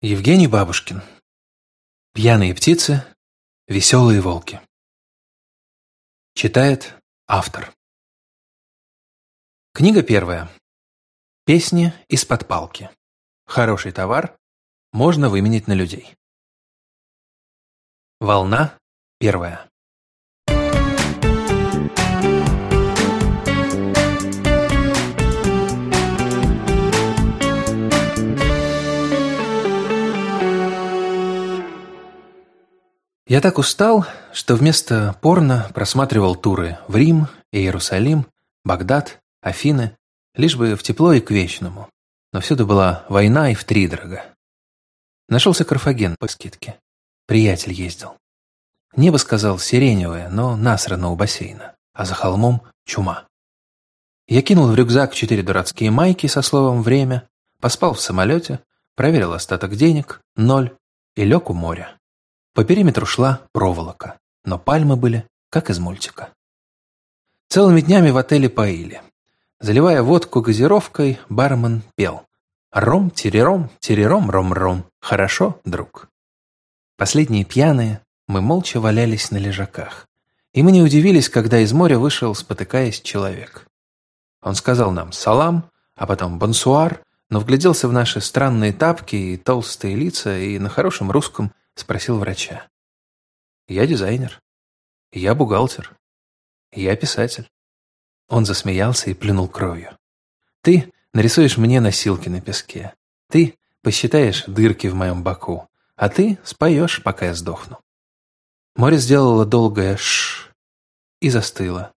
Евгений Бабушкин. Пьяные птицы, веселые волки. Читает автор. Книга первая. Песни из-под палки. Хороший товар можно выменить на людей. Волна первая. Я так устал, что вместо порно просматривал туры в Рим, Иерусалим, Багдад, Афины, лишь бы в тепло и к вечному. Но всюду была война и втридорога. Нашелся Карфаген по скидке. Приятель ездил. Небо, сказал, сиреневое, но насрано у бассейна, а за холмом чума. Я кинул в рюкзак четыре дурацкие майки со словом «время», поспал в самолете, проверил остаток денег, ноль, и лег у моря. По периметру шла проволока, но пальмы были, как из мультика. Целыми днями в отеле поили. Заливая водку газировкой, бармен пел. «Ром, терером, терером, ром-ром. Хорошо, друг». Последние пьяные, мы молча валялись на лежаках. И мы не удивились, когда из моря вышел, спотыкаясь, человек. Он сказал нам «салам», а потом «бонсуар», но вгляделся в наши странные тапки и толстые лица и на хорошем русском Спросил врача. Я дизайнер. Я бухгалтер. Я писатель. Он засмеялся и плюнул кровью. Ты нарисуешь мне носилки на песке. Ты посчитаешь дырки в моем боку. А ты споешь, пока я сдохну. Море сделало долгое «ш» и застыло.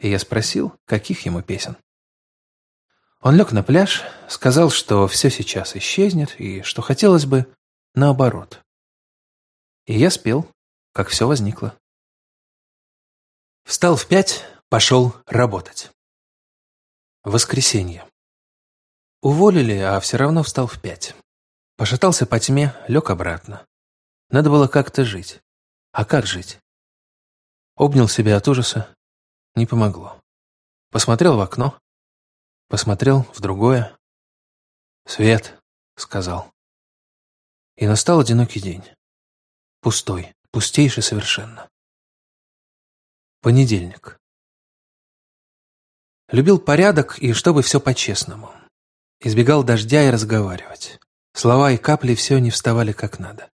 И я спросил, каких ему песен. Он лег на пляж, сказал, что все сейчас исчезнет и что хотелось бы наоборот. И я спел, как все возникло. Встал в пять, пошел работать. Воскресенье. Уволили, а все равно встал в пять. Пошатался по тьме, лег обратно. Надо было как-то жить. А как жить? Обнял себя от ужаса. Не помогло. Посмотрел в окно. Посмотрел в другое. «Свет», — сказал. И настал одинокий день. Пустой, пустейший совершенно. Понедельник. Любил порядок и чтобы все по-честному. Избегал дождя и разговаривать. Слова и капли все не вставали как надо.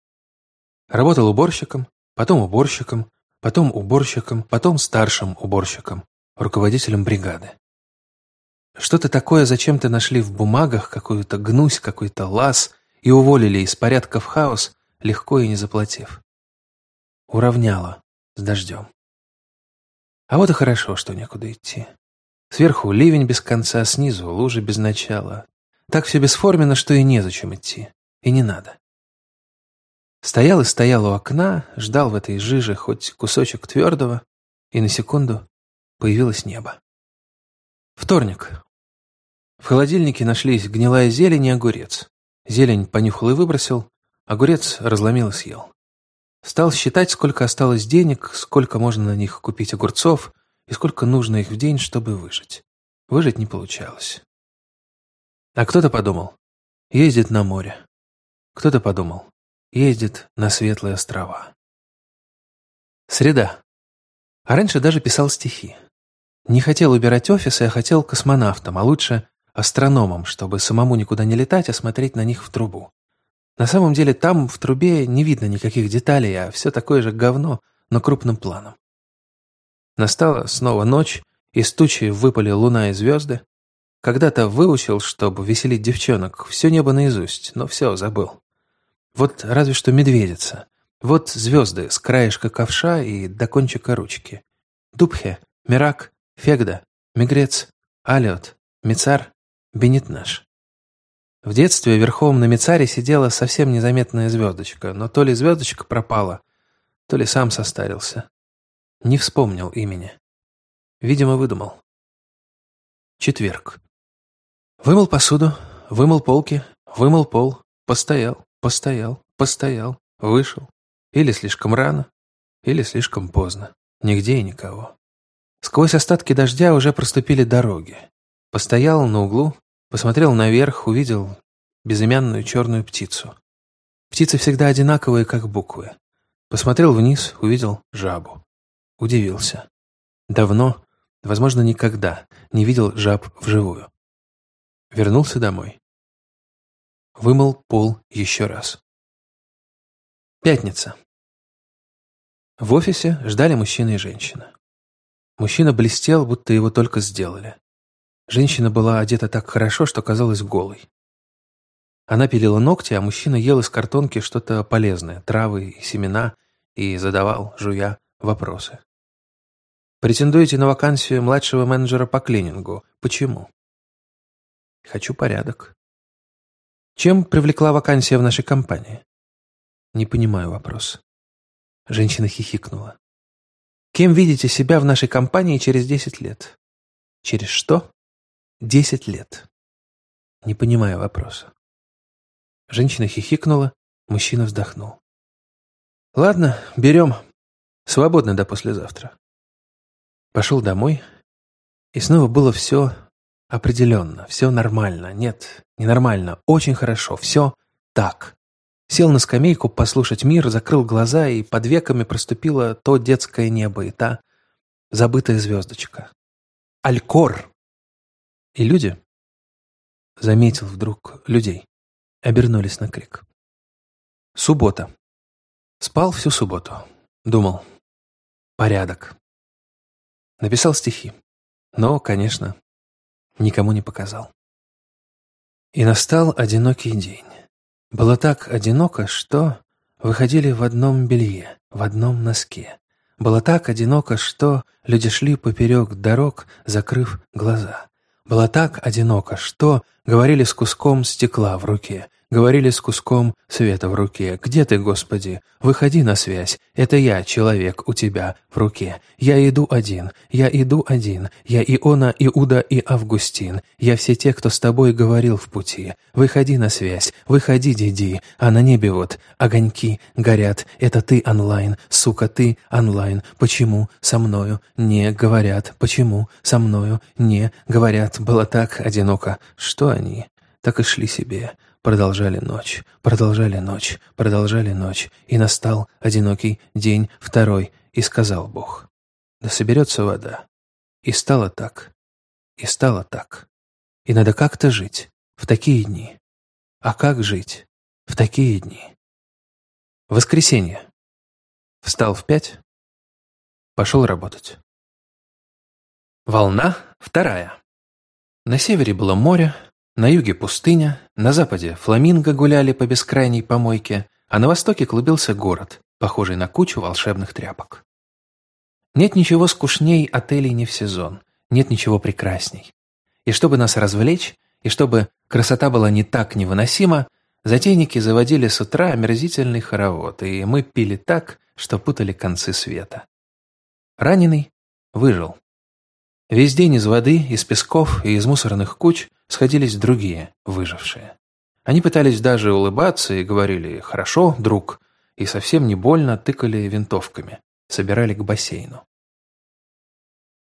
Работал уборщиком, потом уборщиком, потом уборщиком, потом старшим уборщиком, руководителем бригады. Что-то такое зачем-то нашли в бумагах, какую-то гнусь, какой-то лаз, и уволили из порядка в хаос, легко и не заплатив. Уравняло с дождем. А вот и хорошо, что некуда идти. Сверху ливень без конца, снизу лужи без начала. Так все бесформенно, что и незачем идти. И не надо. Стоял и стоял у окна, ждал в этой жиже хоть кусочек твердого, и на секунду появилось небо. Вторник. В холодильнике нашлись гнилая зелень и огурец. Зелень понюхал и выбросил, огурец разломил и съел. Стал считать, сколько осталось денег, сколько можно на них купить огурцов и сколько нужно их в день, чтобы выжить. Выжить не получалось. А кто-то подумал, ездит на море. Кто-то подумал, ездит на светлые острова. Среда. А раньше даже писал стихи. Не хотел убирать офисы, а хотел космонавтом, а лучше астрономом, чтобы самому никуда не летать, а смотреть на них в трубу. На самом деле там, в трубе, не видно никаких деталей, а все такое же говно, но крупным планом. Настала снова ночь, из тучи выпали луна и звезды. Когда-то выучил, чтобы веселить девчонок, все небо наизусть, но все, забыл. Вот разве что медведица. Вот звезды с краешка ковша и до кончика ручки. Дубхе, Мирак, Фегда, Мигрец, Алиот, Мицар, Бенитнаш. В детстве верхом на Мицаре сидела совсем незаметная звездочка, но то ли звездочка пропала, то ли сам состарился. Не вспомнил имени. Видимо, выдумал. Четверг. Вымыл посуду, вымыл полки, вымыл пол, постоял, постоял, постоял, вышел. Или слишком рано, или слишком поздно. Нигде и никого. Сквозь остатки дождя уже проступили дороги. Постоял на углу, Посмотрел наверх, увидел безымянную черную птицу. Птицы всегда одинаковые, как буквы. Посмотрел вниз, увидел жабу. Удивился. Давно, возможно, никогда не видел жаб вживую. Вернулся домой. Вымыл пол еще раз. Пятница. В офисе ждали мужчина и женщина. Мужчина блестел, будто его только сделали. Женщина была одета так хорошо, что казалась голой. Она пилила ногти, а мужчина ел из картонки что-то полезное, травы и семена, и задавал, жуя, вопросы. «Претендуете на вакансию младшего менеджера по клинингу. Почему?» «Хочу порядок». «Чем привлекла вакансия в нашей компании?» «Не понимаю вопрос». Женщина хихикнула. «Кем видите себя в нашей компании через десять лет?» «Через что?» «Десять лет». Не понимаю вопроса. Женщина хихикнула, мужчина вздохнул. «Ладно, берем. Свободно до послезавтра». Пошел домой, и снова было все определенно, все нормально. Нет, ненормально, очень хорошо, все так. Сел на скамейку послушать мир, закрыл глаза, и под веками проступило то детское небо и та забытая звездочка. Алькор! И люди, заметил вдруг людей, обернулись на крик. Суббота. Спал всю субботу. Думал. Порядок. Написал стихи. Но, конечно, никому не показал. И настал одинокий день. Было так одиноко, что выходили в одном белье, в одном носке. Было так одиноко, что люди шли поперек дорог, закрыв глаза. Было так одиноко, что говорили с куском стекла в руке, говорили с куском света в руке. «Где ты, Господи? Выходи на связь. Это я, человек, у тебя в руке. Я иду один, я иду один. Я Иона, Иуда и Августин. Я все те, кто с тобой говорил в пути. Выходи на связь, выходи, Диди. А на небе вот огоньки горят. Это ты онлайн, сука, ты онлайн. Почему со мною не говорят? Почему со мною не говорят? Было так одиноко. Что они? Так и шли себе. Продолжали ночь, продолжали ночь, продолжали ночь, и настал одинокий день второй, и сказал Бог, да соберется вода. И стало так, и стало так. И надо как-то жить в такие дни. А как жить в такие дни? Воскресенье. Встал в пять, пошел работать. Волна вторая. На севере было море, на юге пустыня, на западе фламинго гуляли по бескрайней помойке, а на востоке клубился город, похожий на кучу волшебных тряпок. Нет ничего скучней отелей не в сезон, нет ничего прекрасней. И чтобы нас развлечь, и чтобы красота была не так невыносима, затейники заводили с утра омерзительный хоровод, и мы пили так, что путали концы света. Раненый выжил. Весь день из воды, из песков и из мусорных куч сходились другие, выжившие. Они пытались даже улыбаться и говорили «хорошо, друг», и совсем не больно тыкали винтовками, собирали к бассейну.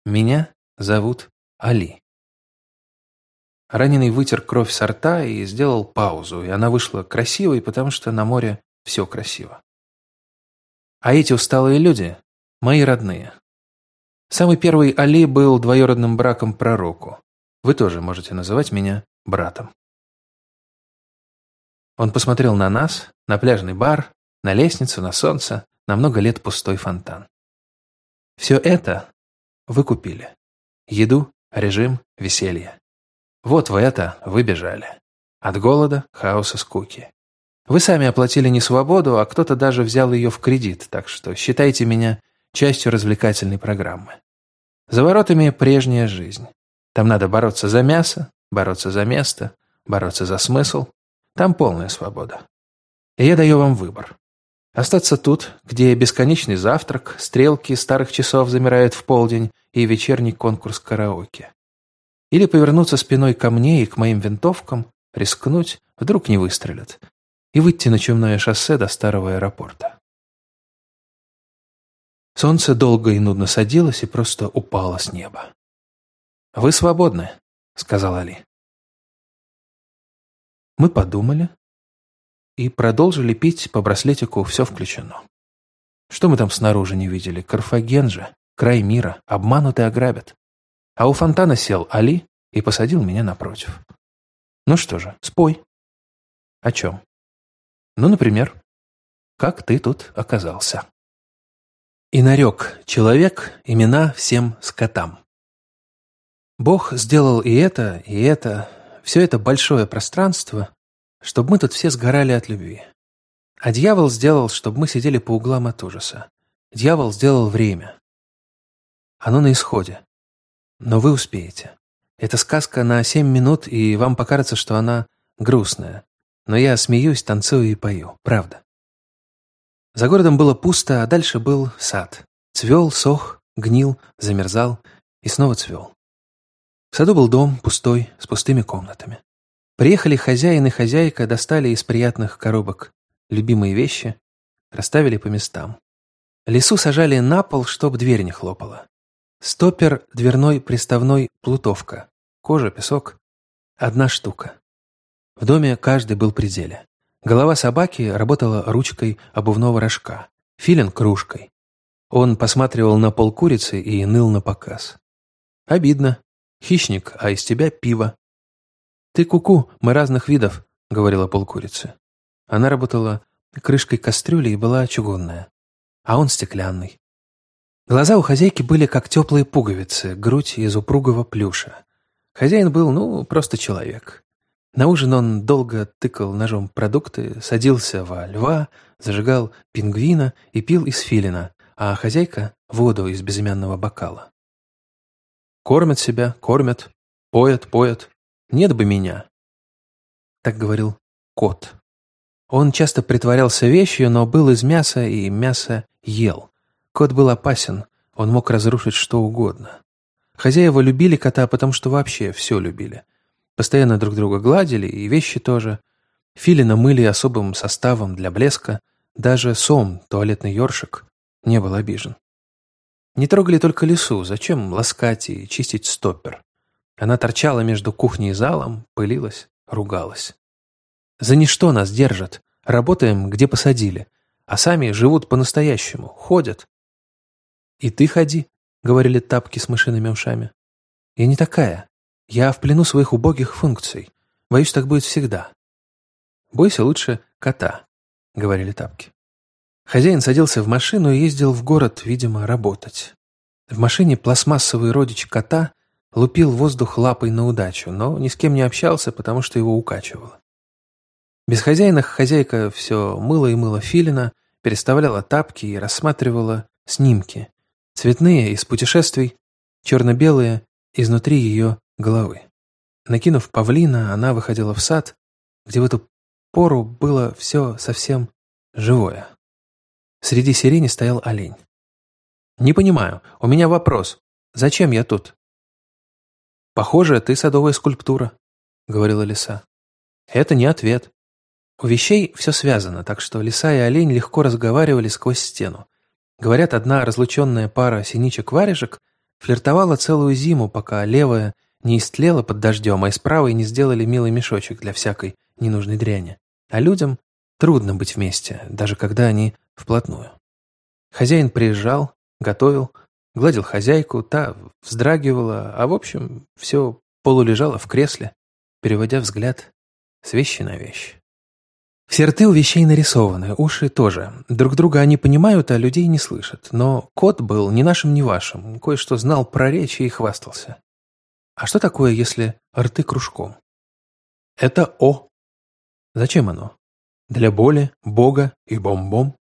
Меня зовут Али. Раненый вытер кровь со рта и сделал паузу, и она вышла красивой, потому что на море все красиво. А эти усталые люди – мои родные, Самый первый Али был двоюродным браком пророку. Вы тоже можете называть меня братом. Он посмотрел на нас, на пляжный бар, на лестницу, на солнце, на много лет пустой фонтан. Все это вы купили. Еду, режим, веселье. Вот в это вы бежали. От голода, хаоса, скуки. Вы сами оплатили не свободу, а кто-то даже взял ее в кредит, так что считайте меня частью развлекательной программы. За воротами прежняя жизнь. Там надо бороться за мясо, бороться за место, бороться за смысл. Там полная свобода. И я даю вам выбор. Остаться тут, где бесконечный завтрак, стрелки старых часов замирают в полдень и вечерний конкурс караоке. Или повернуться спиной ко мне и к моим винтовкам, рискнуть, вдруг не выстрелят, и выйти на чумное шоссе до старого аэропорта. Солнце долго и нудно садилось и просто упало с неба. «Вы свободны», — сказал Али. Мы подумали, и продолжили пить по браслетику «Все включено». Что мы там снаружи не видели? Карфаген же, край мира, обмануты ограбят. А у фонтана сел Али и посадил меня напротив. Ну что же, спой. О чем? Ну, например, как ты тут оказался. И нарек человек имена всем скотам. Бог сделал и это, и это, все это большое пространство, чтобы мы тут все сгорали от любви. А дьявол сделал, чтобы мы сидели по углам от ужаса. Дьявол сделал время. Оно на исходе. Но вы успеете. Это сказка на семь минут, и вам покажется, что она грустная. Но я смеюсь, танцую и пою. Правда. За городом было пусто, а дальше был сад. Цвел, сох, гнил, замерзал и снова цвел. Саду был дом, пустой, с пустыми комнатами. Приехали хозяин и хозяйка, достали из приятных коробок любимые вещи, расставили по местам. Лесу сажали на пол, чтоб дверь не хлопала. Стопер дверной приставной плутовка. Кожа, песок. Одна штука. В доме каждый был при деле. Голова собаки работала ручкой обувного рожка, филин – кружкой. Он посматривал на пол курицы и ныл на показ. Обидно. Хищник, а из тебя пиво. «Ты куку, -ку, мы разных видов», — говорила полкурицы. Она работала крышкой кастрюли и была чугунная, а он стеклянный. Глаза у хозяйки были как теплые пуговицы, грудь из упругого плюша. Хозяин был, ну, просто человек. На ужин он долго тыкал ножом продукты, садился во льва, зажигал пингвина и пил из филина, а хозяйка — воду из безымянного бокала. Кормят себя, кормят, поят, поят. Нет бы меня. Так говорил кот. Он часто притворялся вещью, но был из мяса и мясо ел. Кот был опасен, он мог разрушить что угодно. Хозяева любили кота, потому что вообще все любили. Постоянно друг друга гладили, и вещи тоже. Филина мыли особым составом для блеска. Даже сом, туалетный ёршик, не был обижен. Не трогали только лесу, зачем ласкать и чистить стоппер? Она торчала между кухней и залом, пылилась, ругалась. За ничто нас держат. Работаем, где посадили. А сами живут по-настоящему, ходят. «И ты ходи», — говорили тапки с мышиными ушами. «Я не такая. Я в плену своих убогих функций. Боюсь, так будет всегда». «Бойся лучше кота», — говорили тапки. Хозяин садился в машину и ездил в город, видимо, работать. В машине пластмассовый родич кота лупил воздух лапой на удачу, но ни с кем не общался, потому что его укачивало. Без хозяина хозяйка все мыла и мыла филина, переставляла тапки и рассматривала снимки. Цветные из путешествий, черно-белые изнутри ее головы. Накинув павлина, она выходила в сад, где в эту пору было все совсем живое. Среди сирени стоял олень. «Не понимаю, у меня вопрос. Зачем я тут?» «Похоже, ты садовая скульптура», — говорила лиса. «Это не ответ. У вещей все связано, так что лиса и олень легко разговаривали сквозь стену. Говорят, одна разлученная пара синичек-варежек флиртовала целую зиму, пока левая не истлела под дождем, а из правой не сделали милый мешочек для всякой ненужной дряни. А людям трудно быть вместе, даже когда они вплотную. Хозяин приезжал, готовил, гладил хозяйку, та вздрагивала, а в общем все полулежало в кресле, переводя взгляд с вещи на вещь. Все рты у вещей нарисованы, уши тоже. Друг друга они понимают, а людей не слышат. Но кот был ни нашим, ни вашим, кое-что знал про речь и хвастался. А что такое, если рты кружком? Это О. Зачем оно? Для боли, бога и бом-бом.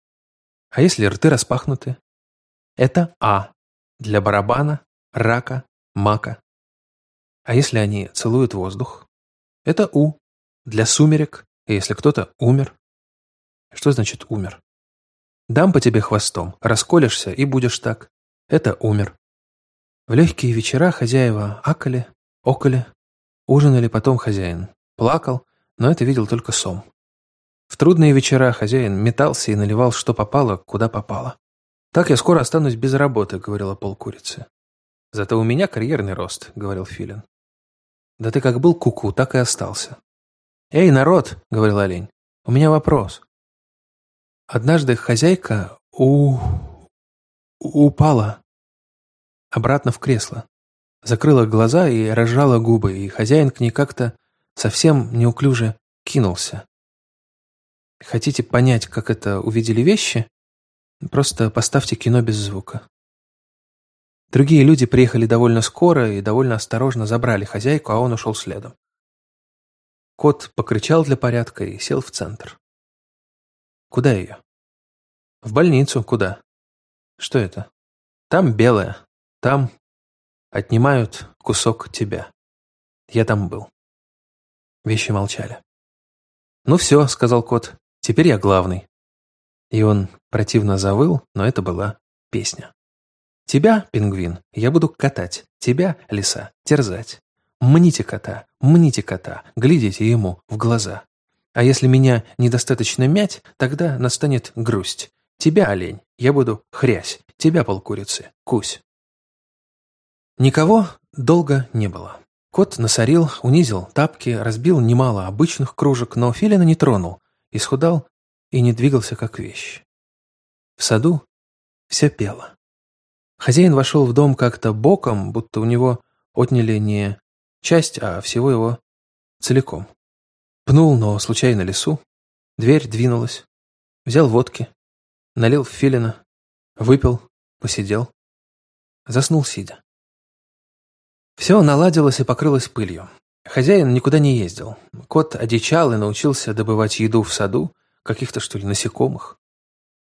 А если рты распахнуты? Это А. Для барабана, рака, мака. А если они целуют воздух? Это У. Для сумерек, если кто-то умер. Что значит умер? Дам по тебе хвостом, расколешься и будешь так. Это умер. В легкие вечера хозяева акали, окали, ужинали потом хозяин. Плакал, но это видел только сом. В трудные вечера хозяин метался и наливал, что попало, куда попало. «Так я скоро останусь без работы», — говорила полкурицы. «Зато у меня карьерный рост», — говорил Филин. «Да ты как был куку, -ку, так и остался». «Эй, народ!» — говорил олень. У меня вопрос. Однажды хозяйка у... упала обратно в кресло, закрыла глаза и разжала губы, и хозяин к ней как-то совсем неуклюже кинулся. Хотите понять, как это увидели вещи? Просто поставьте кино без звука. Другие люди приехали довольно скоро и довольно осторожно забрали хозяйку, а он ушел следом. Кот покричал для порядка и сел в центр. Куда ее? В больницу. Куда? Что это? Там белое. Там отнимают кусок тебя. Я там был. Вещи молчали. «Ну все», — сказал кот, — «теперь я главный». И он противно завыл, но это была песня. «Тебя, пингвин, я буду катать, тебя, лиса, терзать. Мните кота, мните кота, глядите ему в глаза. А если меня недостаточно мять, тогда настанет грусть. Тебя, олень, я буду хрясь, тебя, полкурицы, кусь. Никого долго не было. Кот насорил, унизил тапки, разбил немало обычных кружек, но филина не тронул, исхудал и не двигался как вещь. В саду все пело. Хозяин вошел в дом как-то боком, будто у него отняли не часть, а всего его целиком. Пнул, но случайно лесу. Дверь двинулась. Взял водки. Налил в филина. Выпил. Посидел. Заснул сидя. Все наладилось и покрылось пылью. Хозяин никуда не ездил. Кот одичал и научился добывать еду в саду, каких-то, что ли, насекомых.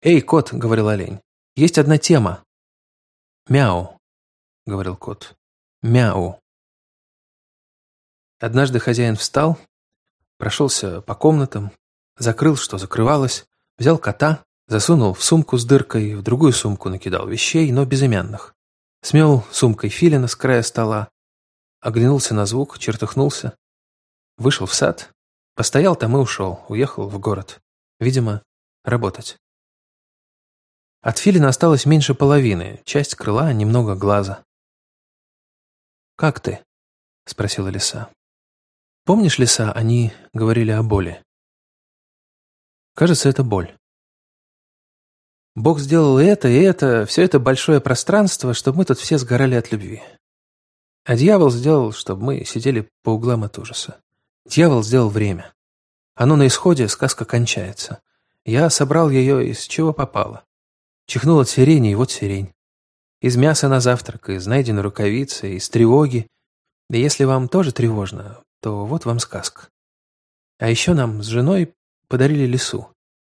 «Эй, кот», — говорил олень, — «есть одна тема». «Мяу», — говорил кот, — «мяу». Однажды хозяин встал, прошелся по комнатам, закрыл, что закрывалось, взял кота, засунул в сумку с дыркой, в другую сумку накидал вещей, но безымянных. Смел сумкой филина с края стола, оглянулся на звук, чертыхнулся, вышел в сад, постоял там и ушел, уехал в город. Видимо, работать. От филина осталось меньше половины, часть крыла, немного глаза. «Как ты?» — спросила лиса. Помнишь, лиса, они говорили о боли? Кажется, это боль. Бог сделал и это, и это, все это большое пространство, чтобы мы тут все сгорали от любви. А дьявол сделал, чтобы мы сидели по углам от ужаса. Дьявол сделал время. Оно на исходе, сказка кончается. Я собрал ее из чего попало. Чихнул от сирени, и вот сирень. Из мяса на завтрак, из найденной рукавицы, из тревоги. И если вам тоже тревожно, то вот вам сказка. А еще нам с женой подарили лесу.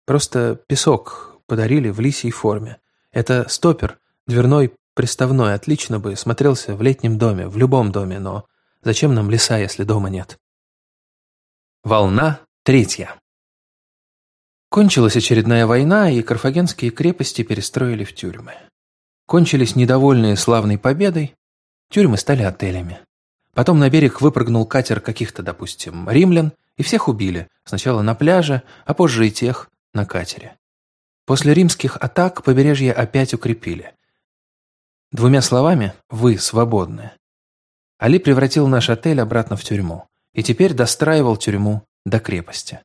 Просто песок подарили в лисьей форме. Это стопер, дверной приставной, отлично бы смотрелся в летнем доме, в любом доме, но зачем нам леса, если дома нет? Волна третья. Кончилась очередная война, и карфагенские крепости перестроили в тюрьмы. Кончились недовольные славной победой, тюрьмы стали отелями. Потом на берег выпрыгнул катер каких-то, допустим, римлян, и всех убили, сначала на пляже, а позже и тех на катере. После римских атак побережье опять укрепили. Двумя словами, вы свободны. Али превратил наш отель обратно в тюрьму, и теперь достраивал тюрьму до крепости.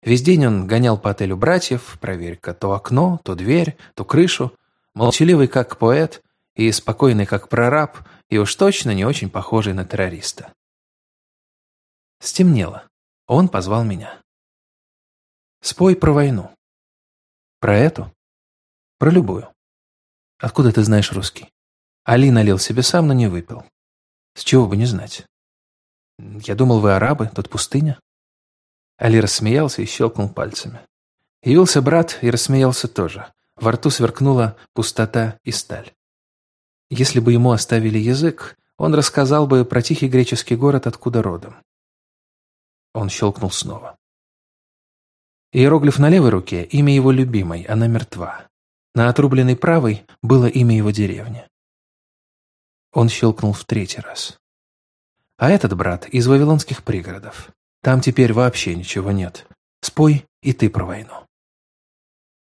Весь день он гонял по отелю братьев, проверь-ка то окно, то дверь, то крышу, молчаливый как поэт и спокойный как прораб, и уж точно не очень похожий на террориста. Стемнело. Он позвал меня. Спой про войну. Про эту? Про любую. Откуда ты знаешь русский? Али налил себе сам, но не выпил. С чего бы не знать? Я думал, вы арабы, тут пустыня. Али рассмеялся и щелкнул пальцами. Явился брат и рассмеялся тоже. Во рту сверкнула пустота и сталь. Если бы ему оставили язык, он рассказал бы про тихий греческий город, откуда родом. Он щелкнул снова. Иероглиф на левой руке – имя его любимой, она мертва. На отрубленной правой было имя его деревни. Он щелкнул в третий раз. А этот брат из вавилонских пригородов. Там теперь вообще ничего нет. Спой и ты про войну.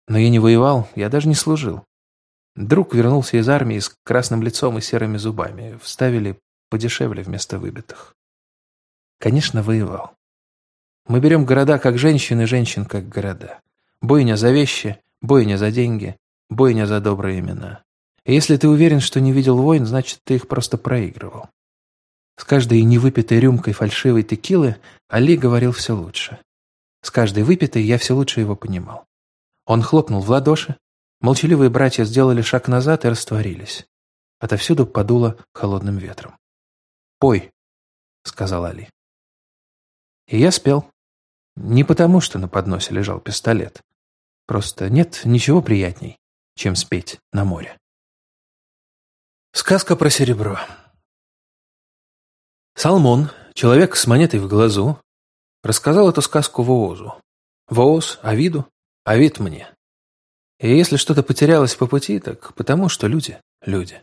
Но я не воевал, я даже не служил. Друг вернулся из армии с красным лицом и серыми зубами. Вставили подешевле вместо выбитых. Конечно, воевал. Мы берем города как женщин и женщин как города. Бойня за вещи, бойня за деньги, бойня за добрые имена. Если ты уверен, что не видел войн, значит, ты их просто проигрывал. С каждой невыпитой рюмкой фальшивой текилы Али говорил все лучше. С каждой выпитой я все лучше его понимал. Он хлопнул в ладоши, молчаливые братья сделали шаг назад и растворились. Отовсюду подуло холодным ветром. «Пой», — сказал Али. И я спел. Не потому, что на подносе лежал пистолет. Просто нет ничего приятней, чем спеть на море. Сказка про серебро. Салмон, человек с монетой в глазу, рассказал эту сказку Воозу. Вооз – Авиду, Авид – мне. И если что-то потерялось по пути, так потому что люди – люди.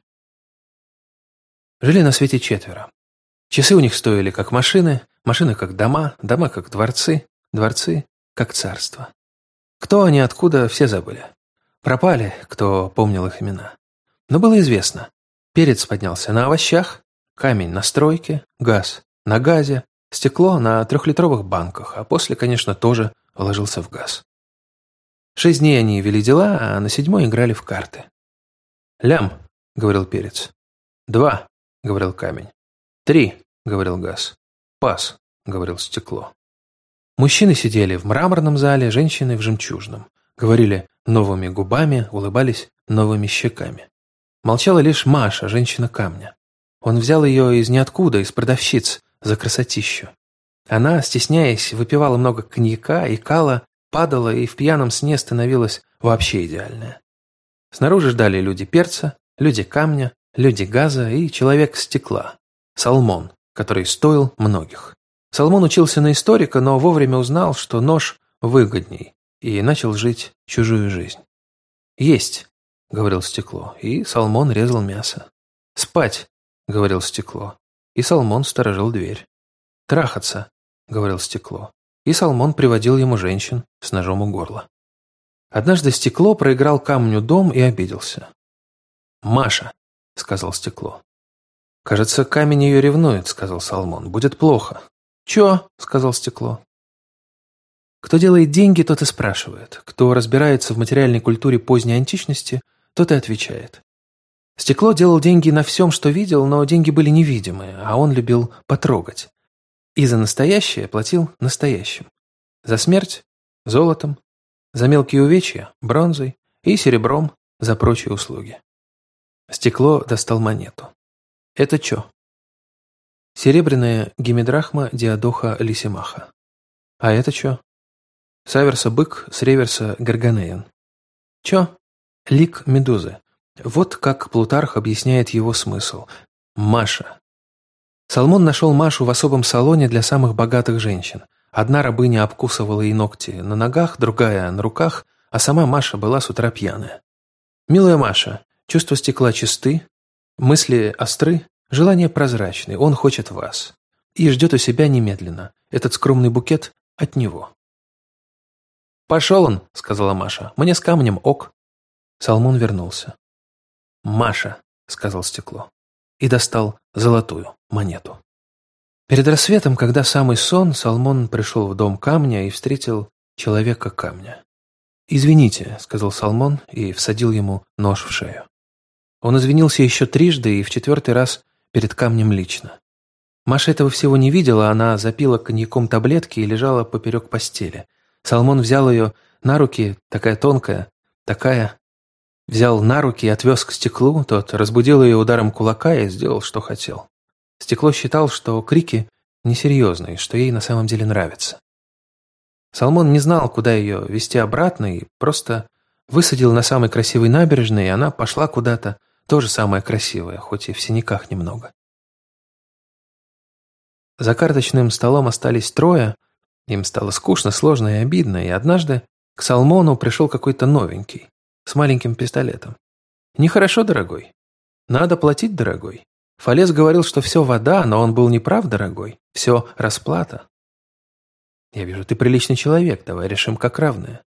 Жили на свете четверо. Часы у них стоили как машины, машины как дома, дома как дворцы, дворцы как царства. Кто они, откуда, все забыли. Пропали, кто помнил их имена. Но было известно. Перец поднялся на овощах, камень на стройке, газ на газе, стекло на трехлитровых банках, а после, конечно, тоже вложился в газ. Шесть дней они вели дела, а на седьмой играли в карты. «Лям», — говорил перец. «Два», — говорил камень. «Три», — говорил газ. «Пас», — говорил стекло. Мужчины сидели в мраморном зале, женщины в жемчужном. Говорили новыми губами, улыбались новыми щеками. Молчала лишь Маша, женщина камня. Он взял ее из ниоткуда, из продавщиц, за красотищу. Она, стесняясь, выпивала много коньяка, икала, падала и в пьяном сне становилась вообще идеальная. Снаружи ждали люди перца, люди камня, люди газа и человек стекла. Салмон, который стоил многих. Салмон учился на историка, но вовремя узнал, что нож выгодней, и начал жить чужую жизнь. «Есть», — говорил стекло, и Салмон резал мясо. «Спать», — говорил стекло. И Салмон сторожил дверь. «Трахаться», — говорил стекло. И Салмон приводил ему женщин с ножом у горла. Однажды стекло проиграл камню дом и обиделся. «Маша», — сказал стекло. «Кажется, камень ее ревнует», — сказал Салмон. «Будет плохо». «Чё?» — сказал стекло. Кто делает деньги, тот и спрашивает. Кто разбирается в материальной культуре поздней античности, тот и отвечает. Стекло делал деньги на всем, что видел, но деньги были невидимые, а он любил потрогать. И за настоящее платил настоящим. За смерть – золотом, за мелкие увечья – бронзой и серебром за прочие услуги. Стекло достал монету. Это чё? Серебряная гемидрахма диадоха лисимаха. А это чё? Саверса бык с реверса гарганеян. Чё? Лик медузы. Вот как Плутарх объясняет его смысл. Маша. Салмон нашел Машу в особом салоне для самых богатых женщин. Одна рабыня обкусывала ей ногти на ногах, другая на руках, а сама Маша была с утра пьяная. «Милая Маша, чувства стекла чисты, мысли остры, желания прозрачны, он хочет вас. И ждет у себя немедленно. Этот скромный букет от него». «Пошел он», — сказала Маша, — «мне с камнем ок». Салмон вернулся. «Маша», — сказал стекло, и достал золотую монету. Перед рассветом, когда самый сон, Салмон пришел в дом камня и встретил человека камня. «Извините», — сказал Салмон и всадил ему нож в шею. Он извинился еще трижды и в четвертый раз перед камнем лично. Маша этого всего не видела, она запила коньяком таблетки и лежала поперек постели. Салмон взял ее на руки, такая тонкая, такая Взял на руки и отвез к стеклу, тот разбудил ее ударом кулака и сделал, что хотел. Стекло считал, что крики несерьезные, что ей на самом деле нравится. Салмон не знал, куда ее вести обратно, и просто высадил на самой красивой набережной, и она пошла куда-то, тоже самое красивое, хоть и в синяках немного. За карточным столом остались трое, им стало скучно, сложно и обидно, и однажды к Салмону пришел какой-то новенький с маленьким пистолетом. Нехорошо, дорогой. Надо платить, дорогой. Фалес говорил, что все вода, но он был неправ, дорогой. Все расплата. Я вижу, ты приличный человек, давай решим как равные.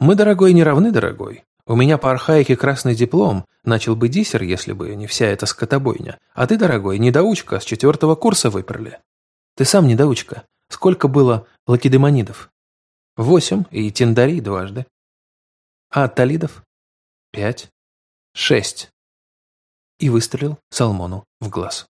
Мы, дорогой, не равны, дорогой. У меня по архаике красный диплом, начал бы диссер, если бы не вся эта скотобойня. А ты, дорогой, недоучка, с четвертого курса выперли. Ты сам недоучка. Сколько было лакедемонидов? Восемь и тиндарий дважды. А талидов? Пять. Шесть. И выстрелил Салмону в глаз.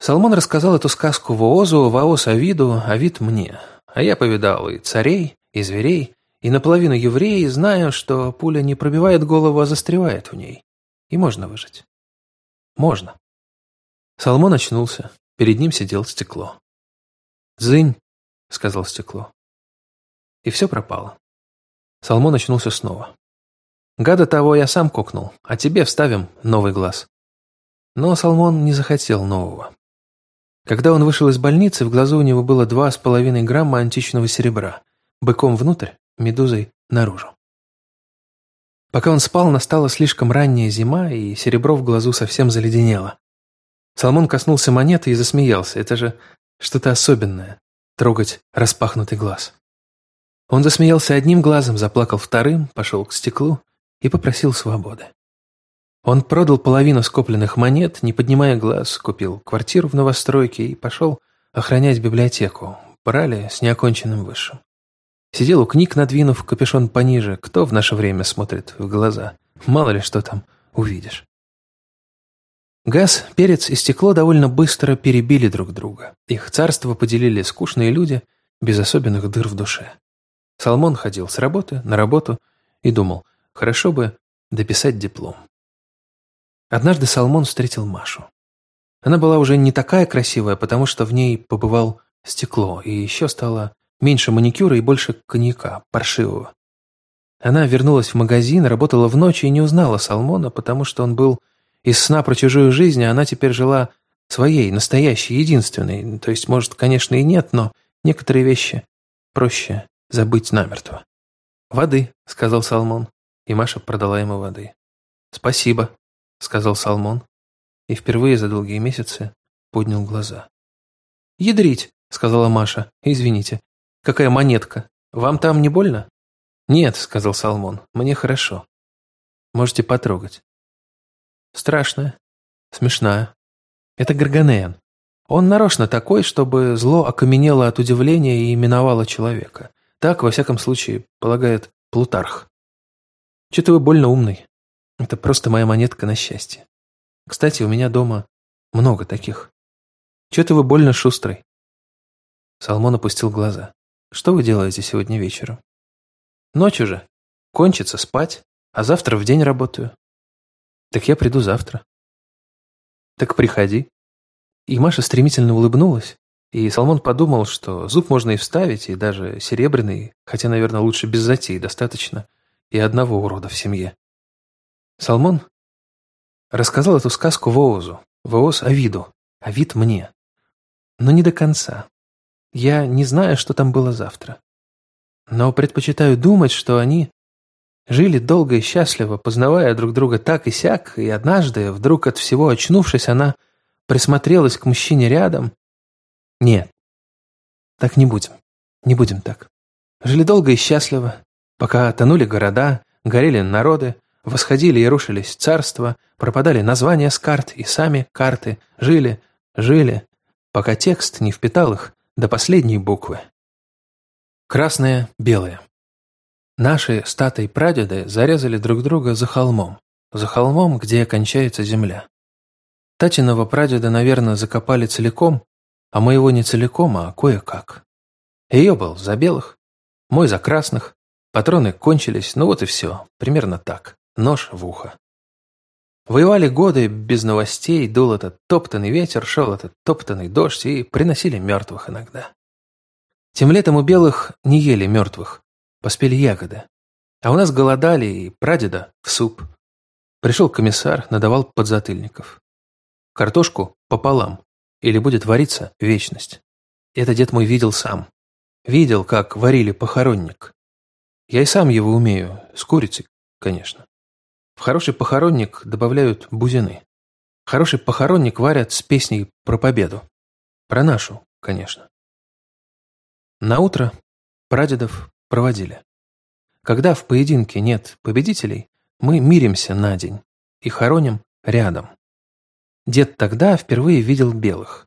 Салмон рассказал эту сказку Воозу, Вооз Авиду, Авид мне. А я повидал и царей, и зверей, и наполовину евреи, зная, что пуля не пробивает голову, а застревает в ней. И можно выжить. Можно. Соломон очнулся. Перед ним сидел стекло. «Дзынь», — сказал стекло. И все пропало. Соломон очнулся снова. «Гада того я сам кукнул, а тебе вставим новый глаз». Но Соломон не захотел нового. Когда он вышел из больницы, в глазу у него было два с половиной грамма античного серебра. Быком внутрь, медузой наружу. Пока он спал, настала слишком ранняя зима, и серебро в глазу совсем заледенело. Соломон коснулся монеты и засмеялся. Это же что-то особенное – трогать распахнутый глаз. Он засмеялся одним глазом, заплакал вторым, пошел к стеклу и попросил свободы. Он продал половину скопленных монет, не поднимая глаз, купил квартиру в новостройке и пошел охранять библиотеку. Брали с неоконченным высшим. Сидел у книг, надвинув капюшон пониже. Кто в наше время смотрит в глаза? Мало ли что там увидишь. Газ, перец и стекло довольно быстро перебили друг друга. Их царство поделили скучные люди без особенных дыр в душе. Салмон ходил с работы на работу и думал, хорошо бы дописать диплом. Однажды Салмон встретил Машу. Она была уже не такая красивая, потому что в ней побывал стекло, и еще стало меньше маникюра и больше коньяка, паршивого. Она вернулась в магазин, работала в ночь и не узнала Салмона, потому что он был из сна про чужую жизнь, а она теперь жила своей, настоящей, единственной. То есть, может, конечно, и нет, но некоторые вещи проще забыть намертво. «Воды», — сказал Салмон, и Маша продала ему воды. «Спасибо», — сказал Салмон, и впервые за долгие месяцы поднял глаза. «Ядрить», — сказала Маша. «Извините. Какая монетка? Вам там не больно?» «Нет», — сказал Салмон. «Мне хорошо. Можете потрогать». «Страшная. Смешная. Это Гарганеян. Он нарочно такой, чтобы зло окаменело от удивления и именовало человека. Так, во всяком случае, полагает Плутарх. Что-то вы больно умный. Это просто моя монетка на счастье. Кстати, у меня дома много таких. Че-то вы больно шустрый. Салмон опустил глаза. Что вы делаете сегодня вечером? Ночь уже. Кончится спать, а завтра в день работаю. Так я приду завтра. Так приходи. И Маша стремительно улыбнулась, и Салмон подумал, что зуб можно и вставить, и даже серебряный, хотя, наверное, лучше без затей достаточно, и одного урода в семье. Салмон рассказал эту сказку Воозу, Вооз Авиду, Авид мне. Но не до конца. Я не знаю, что там было завтра. Но предпочитаю думать, что они жили долго и счастливо, познавая друг друга так и сяк, и однажды, вдруг от всего очнувшись, она присмотрелась к мужчине рядом. Нет, так не будем, не будем так. Жили долго и счастливо, пока тонули города, горели народы, Восходили и рушились царства, пропадали названия с карт и сами карты, жили, жили, пока текст не впитал их до последней буквы. Красное, белое. Наши статы и прадеды зарезали друг друга за холмом, за холмом, где кончается земля. Татиного прадеда, наверное, закопали целиком, а моего не целиком, а кое-как. Ее был за белых, мой за красных, патроны кончились, ну вот и все, примерно так нож в ухо. Воевали годы без новостей, дул этот топтанный ветер, шел этот топтанный дождь и приносили мертвых иногда. Тем летом у белых не ели мертвых, поспели ягоды. А у нас голодали и прадеда в суп. Пришел комиссар, надавал подзатыльников. Картошку пополам, или будет вариться вечность. Это дед мой видел сам. Видел, как варили похоронник. Я и сам его умею, с курицей, конечно. В хороший похоронник добавляют бузины. Хороший похоронник варят с песней про победу. Про нашу, конечно. На утро прадедов проводили. Когда в поединке нет победителей, мы миримся на день и хороним рядом. Дед тогда впервые видел белых.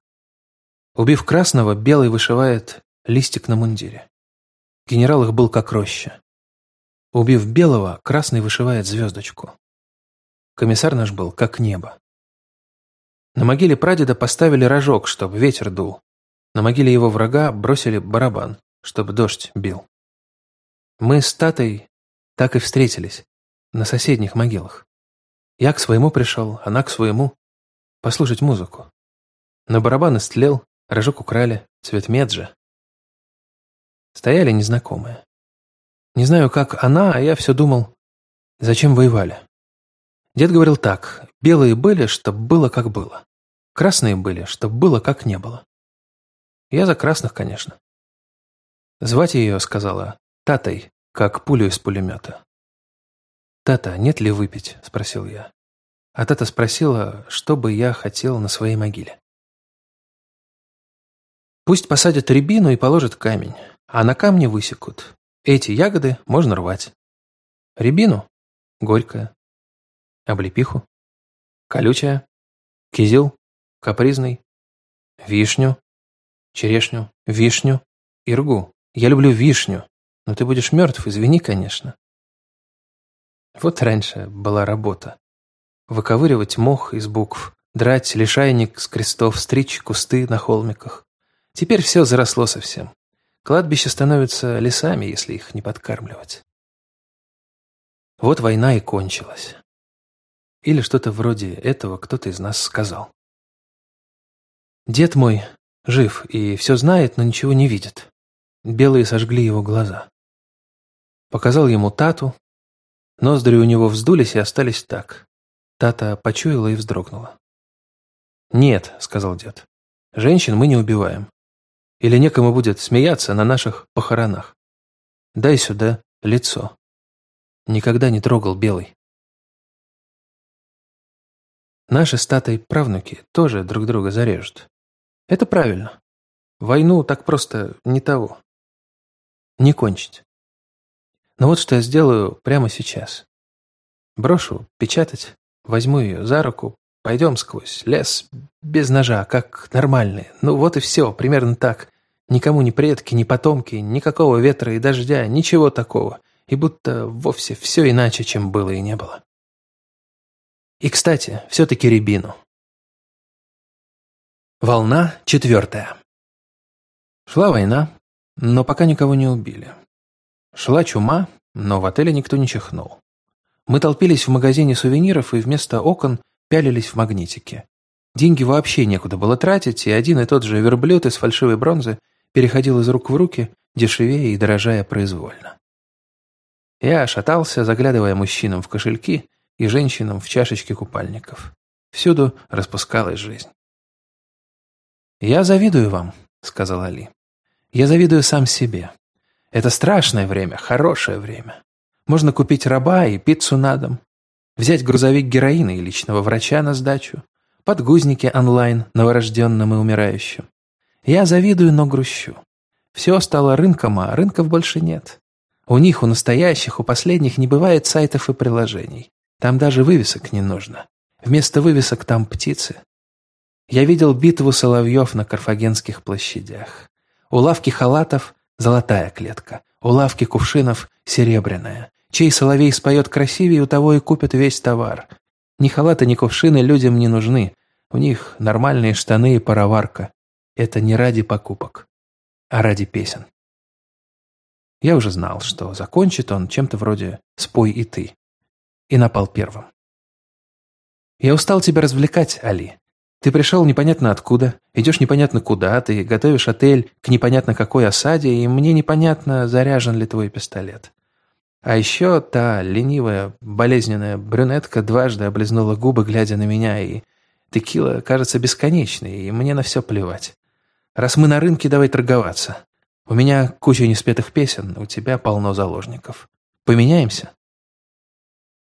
Убив красного, белый вышивает листик на мундире. Генерал их был как роща. Убив белого, красный вышивает звездочку. Комиссар наш был как небо. На могиле прадеда поставили рожок, чтобы ветер дул. На могиле его врага бросили барабан, чтобы дождь бил. Мы с Татой так и встретились, на соседних могилах. Я к своему пришел, она к своему, послушать музыку. Но барабан истлел, рожок украли, цвет меджа. Стояли незнакомые. Не знаю, как она, а я все думал, зачем воевали. Дед говорил так, белые были, чтоб было как было. Красные были, чтоб было как не было. Я за красных, конечно. Звать ее, сказала, Татой, как пулю из пулемета. «Тата, нет ли выпить?» – спросил я. А Тата спросила, что бы я хотел на своей могиле. Пусть посадят рябину и положат камень, а на камне высекут. Эти ягоды можно рвать. Рябину – горькая. Облепиху – колючая. Кизил – капризный. Вишню – черешню, вишню, иргу. Я люблю вишню, но ты будешь мертв, извини, конечно. Вот раньше была работа. Выковыривать мох из букв, драть лишайник с крестов, стричь кусты на холмиках. Теперь все заросло совсем. Кладбища становятся лесами, если их не подкармливать. Вот война и кончилась. Или что-то вроде этого кто-то из нас сказал. Дед мой жив и все знает, но ничего не видит. Белые сожгли его глаза. Показал ему тату. Ноздри у него вздулись и остались так. Тата почуяла и вздрогнула. «Нет», — сказал дед, — «женщин мы не убиваем. Или некому будет смеяться на наших похоронах. Дай сюда лицо. Никогда не трогал белый. Наши статой правнуки тоже друг друга зарежут. Это правильно. Войну так просто не того. Не кончить. Но вот что я сделаю прямо сейчас. Брошу печатать, возьму ее за руку, пойдем сквозь лес без ножа, как нормальные. Ну вот и все, примерно так. Никому ни предки, ни потомки, никакого ветра и дождя, ничего такого. И будто вовсе все иначе, чем было и не было. И, кстати, все-таки рябину. Волна четвертая. Шла война, но пока никого не убили. Шла чума, но в отеле никто не чихнул. Мы толпились в магазине сувениров и вместо окон пялились в магнитики. Деньги вообще некуда было тратить, и один и тот же верблюд из фальшивой бронзы переходил из рук в руки, дешевее и дорожая произвольно. Я шатался, заглядывая мужчинам в кошельки и женщинам в чашечки купальников. Всюду распускалась жизнь. «Я завидую вам», — сказал Али. «Я завидую сам себе. Это страшное время, хорошее время. Можно купить раба и пиццу на дом, взять грузовик героина и личного врача на сдачу, подгузники онлайн новорожденным и умирающим. Я завидую, но грущу. Все стало рынком, а рынков больше нет. У них, у настоящих, у последних не бывает сайтов и приложений. Там даже вывесок не нужно. Вместо вывесок там птицы. Я видел битву соловьев на карфагенских площадях. У лавки халатов – золотая клетка, у лавки кувшинов – серебряная. Чей соловей споет красивее, у того и купят весь товар. Ни халаты, ни кувшины людям не нужны. У них нормальные штаны и пароварка. Это не ради покупок, а ради песен. Я уже знал, что закончит он чем-то вроде «Спой и ты». И напал первым. «Я устал тебя развлекать, Али. Ты пришел непонятно откуда, идешь непонятно куда, ты готовишь отель к непонятно какой осаде, и мне непонятно, заряжен ли твой пистолет. А еще та ленивая, болезненная брюнетка дважды облизнула губы, глядя на меня, и текила кажется бесконечной, и мне на все плевать. Раз мы на рынке, давай торговаться. У меня куча неспетых песен, у тебя полно заложников. Поменяемся?»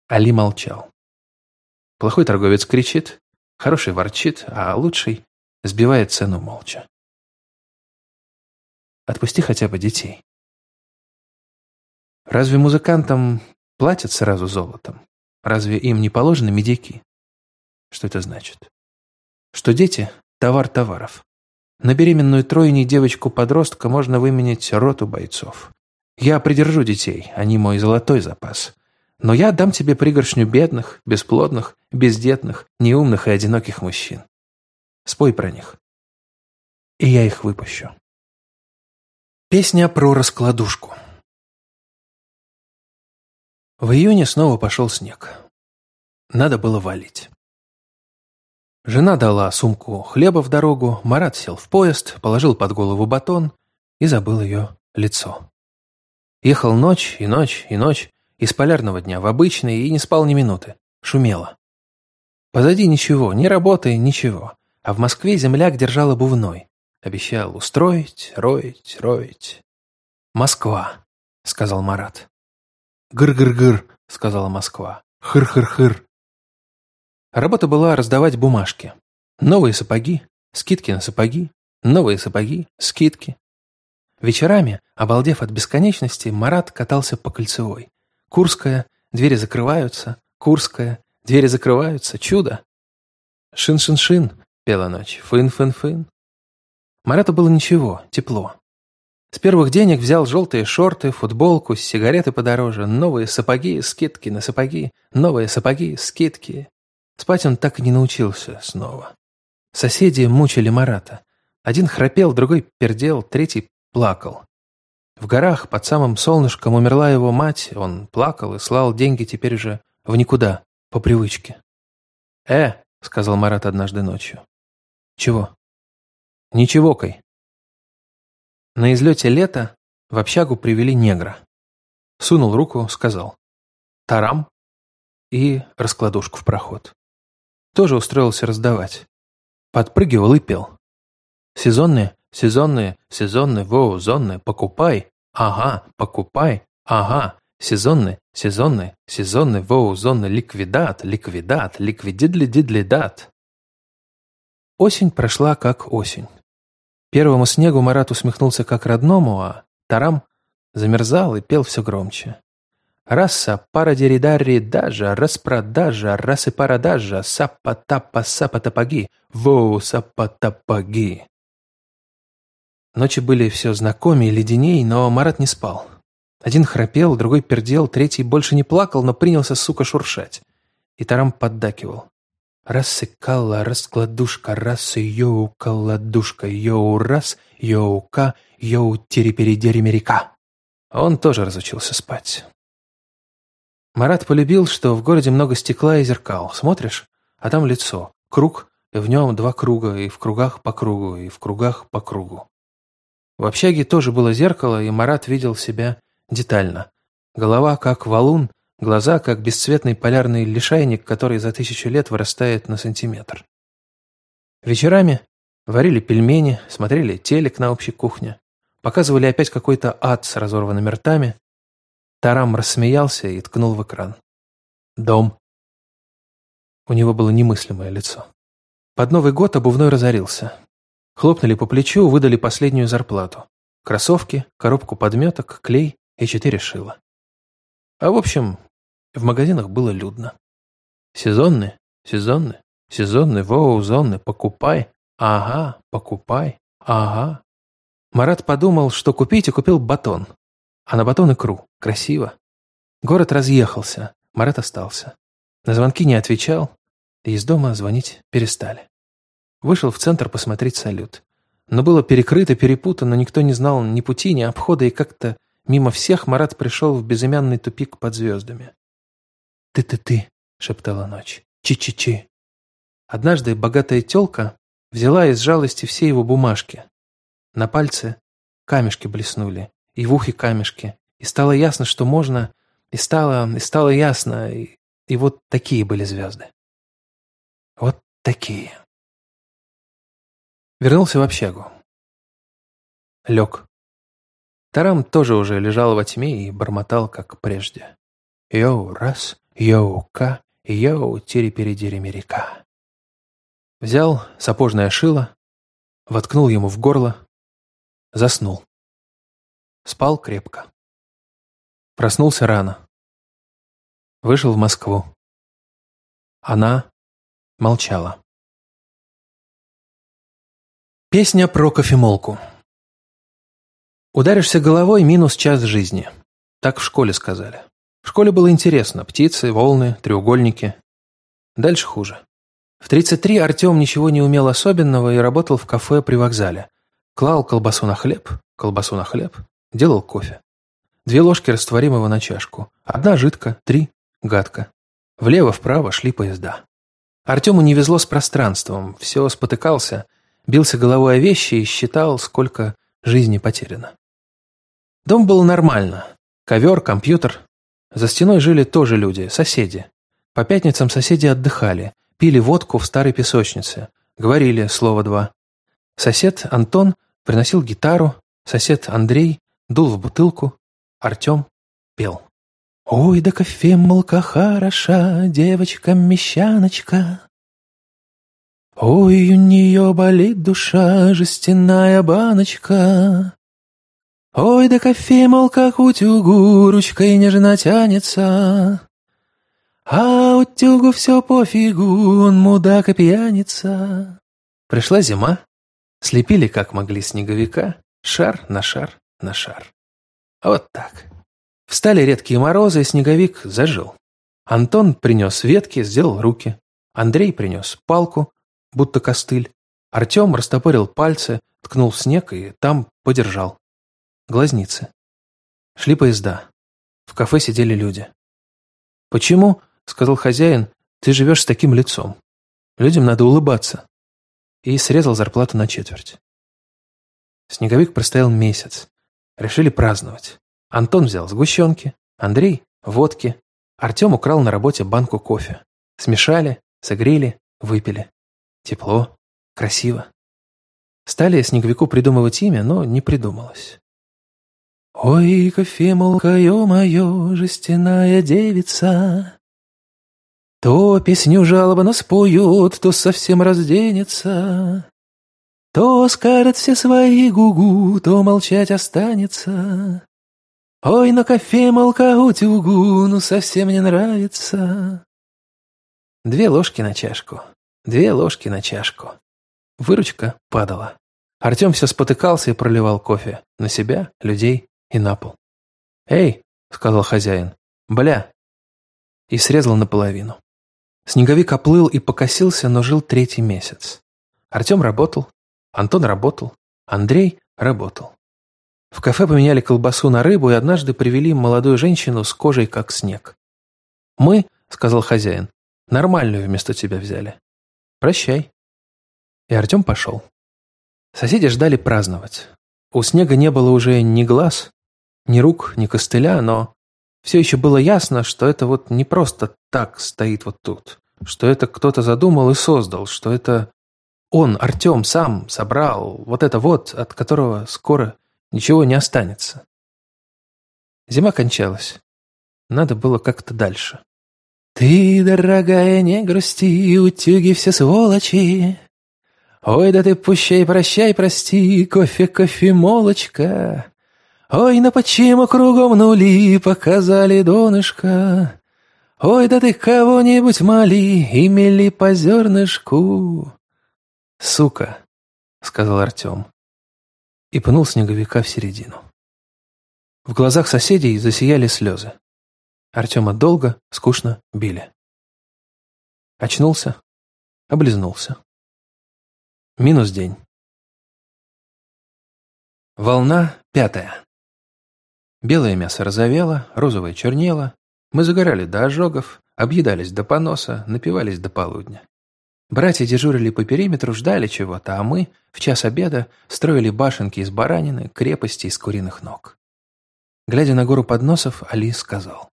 Али молчал. Плохой торговец кричит, хороший ворчит, а лучший сбивает цену молча. Отпусти хотя бы детей. Разве музыкантам платят сразу золотом? Разве им не положены медики? Что это значит? Что дети – товар товаров. На беременную тройней девочку-подростка можно выменять роту бойцов. Я придержу детей, они мой золотой запас. Но я дам тебе пригоршню бедных, бесплодных, бездетных, неумных и одиноких мужчин. Спой про них. И я их выпущу. Песня про раскладушку. В июне снова пошел снег. Надо было валить. Жена дала сумку хлеба в дорогу, Марат сел в поезд, положил под голову батон и забыл ее лицо. Ехал ночь и ночь и ночь, из полярного дня в обычный, и не спал ни минуты. Шумело. Позади ничего, ни работы, ничего. А в Москве земляк держал обувной. Обещал устроить, роить, роить. «Москва», — сказал Марат. «Гыр-гыр-гыр», — сказала Москва. «Хыр-хыр-хыр». Работа была раздавать бумажки. Новые сапоги, скидки на сапоги, новые сапоги, скидки. Вечерами, обалдев от бесконечности, Марат катался по кольцевой. Курская, двери закрываются, Курская, двери закрываются, чудо. «Шин-шин-шин», — пела ночь, «фын-фын-фын». Марату было ничего, тепло. С первых денег взял желтые шорты, футболку, сигареты подороже, новые сапоги, скидки на сапоги, новые сапоги, скидки. Спать он так и не научился снова. Соседи мучили Марата. Один храпел, другой пердел, третий плакал. В горах под самым солнышком умерла его мать, он плакал и слал деньги теперь уже в никуда, по привычке. «Э», — сказал Марат однажды ночью. «Чего?» «Ничего, Кай». На излете лета в общагу привели негра. Сунул руку, сказал «Тарам» и раскладушку в проход тоже устроился раздавать. Подпрыгивал и пел. Сезонные, сезонные, сезонные, воу, зонные, покупай, ага, покупай, ага, сезонные, сезонные, сезонные, воу, зонные, ликвидат, ликвидат, ликвидидли-дидли-дат. Осень прошла как осень. Первому снегу Марат усмехнулся как родному, а Тарам замерзал и пел все громче. Раса, парадиридари даже, распродажа, расы парадажа, сапа-тапа, сапа-тапаги, воу, сапа-тапаги. Ночи были все знакомее леденей, но Марат не спал. Один храпел, другой пердел, третий больше не плакал, но принялся, сука, шуршать. И Тарам поддакивал. Рассыкала, раскладушка, расы, йоу, каладушка, йоу, раз, йоу, тири-пери-дери-мерика. Он тоже разучился спать. Марат полюбил, что в городе много стекла и зеркал. Смотришь, а там лицо, круг, и в нем два круга, и в кругах по кругу, и в кругах по кругу. В общаге тоже было зеркало, и Марат видел себя детально. Голова как валун, глаза как бесцветный полярный лишайник, который за тысячу лет вырастает на сантиметр. Вечерами варили пельмени, смотрели телек на общей кухне, показывали опять какой-то ад с разорванными ртами, Тарам рассмеялся и ткнул в экран. «Дом». У него было немыслимое лицо. Под Новый год обувной разорился. Хлопнули по плечу, выдали последнюю зарплату. Кроссовки, коробку подметок, клей и четыре шила. А в общем, в магазинах было людно. Сезонные, сезонные, сезонные, воу, зонные, покупай, ага, покупай, ага. Марат подумал, что купить, и купил батон. А на батон икру. Красиво. Город разъехался. Марат остался. На звонки не отвечал. И из дома звонить перестали. Вышел в центр посмотреть салют. Но было перекрыто, перепутано, никто не знал ни пути, ни обхода, и как-то мимо всех Марат пришел в безымянный тупик под звездами. «Ты-ты-ты», — шептала ночь, «чи-чи-чи». Однажды богатая тёлка взяла из жалости все его бумажки. На пальце камешки блеснули, и в ухе камешки. И стало ясно, что можно, и стало, и стало ясно, и, и вот такие были звезды. Вот такие. Вернулся в общагу. Лег. Тарам тоже уже лежал во тьме и бормотал, как прежде. Йоу, раз, йоу-ка, йоу, тири-пери-дири-мерика. Взял сапожное шило, воткнул ему в горло, заснул. Спал крепко. Проснулся рано. Вышел в Москву. Она молчала. Песня про кофемолку. Ударишься головой – минус час жизни. Так в школе сказали. В школе было интересно. Птицы, волны, треугольники. Дальше хуже. В 33 Артем ничего не умел особенного и работал в кафе при вокзале. Клал колбасу на хлеб, колбасу на хлеб, делал кофе. Две ложки растворимого на чашку. Одна жидко, три – гадко. Влево-вправо шли поезда. Артему не везло с пространством, все спотыкался, бился головой о вещи и считал, сколько жизни потеряно. Дом был нормально. Ковер, компьютер. За стеной жили тоже люди, соседи. По пятницам соседи отдыхали, пили водку в старой песочнице, говорили слово два. Сосед Антон приносил гитару, сосед Андрей дул в бутылку, Артем пел. Ой, да кофемолка хороша, девочка-мещаночка. Ой, у нее болит душа, жестяная баночка. Ой, да кофемолка к утюгу ручкой нежно тянется. А утюгу все пофигу, он мудак и пьяница. Пришла зима, слепили как могли снеговика, шар на шар на шар. Вот так. Встали редкие морозы, и снеговик зажил. Антон принес ветки, сделал руки. Андрей принес палку, будто костыль. Артем растопорил пальцы, ткнул в снег и там подержал. Глазницы. Шли поезда. В кафе сидели люди. «Почему?» — сказал хозяин. «Ты живешь с таким лицом. Людям надо улыбаться». И срезал зарплату на четверть. Снеговик простоял месяц. Решили праздновать. Антон взял сгущенки, Андрей – водки, Артем украл на работе банку кофе. Смешали, согрели, выпили. Тепло, красиво. Стали снеговику придумывать имя, но не придумалось. «Ой, кофемолка, ё-моё, жестяная девица!» То песню жалобно споет, то совсем разденется, То скажет все свои гугу, то молчать останется. Ой, на кофе молка утюгу, ну совсем не нравится. Две ложки на чашку, две ложки на чашку. Выручка падала. Артем все спотыкался и проливал кофе. На себя, людей и на пол. «Эй!» — сказал хозяин. «Бля!» И срезал наполовину. Снеговик оплыл и покосился, но жил третий месяц. Артем работал, Антон работал, Андрей работал. В кафе поменяли колбасу на рыбу и однажды привели молодую женщину с кожей как снег. «Мы», — сказал хозяин, — «нормальную вместо тебя взяли. Прощай». И Артем пошел. Соседи ждали праздновать. У снега не было уже ни глаз, ни рук, ни костыля, но все еще было ясно, что это вот не просто так стоит вот тут, что это кто-то задумал и создал, что это он, Артем, сам собрал вот это вот, от которого скоро Ничего не останется. Зима кончалась. Надо было как-то дальше. «Ты, дорогая, не грусти, утюги все сволочи. Ой, да ты пущай, прощай, прости, кофе, кофе, молочка. Ой, на почему кругом нули показали донышко. Ой, да ты кого-нибудь моли и мели по зернышку». «Сука», — сказал Артем и пнул снеговика в середину. В глазах соседей засияли слезы. Артема долго, скучно били. Очнулся, облизнулся. Минус день. Волна пятая. Белое мясо розовело, розовое чернело. Мы загорали до ожогов, объедались до поноса, напивались до полудня. Братья дежурили по периметру, ждали чего-то, а мы, в час обеда, строили башенки из баранины, крепости из куриных ног. Глядя на гору подносов, Али сказал.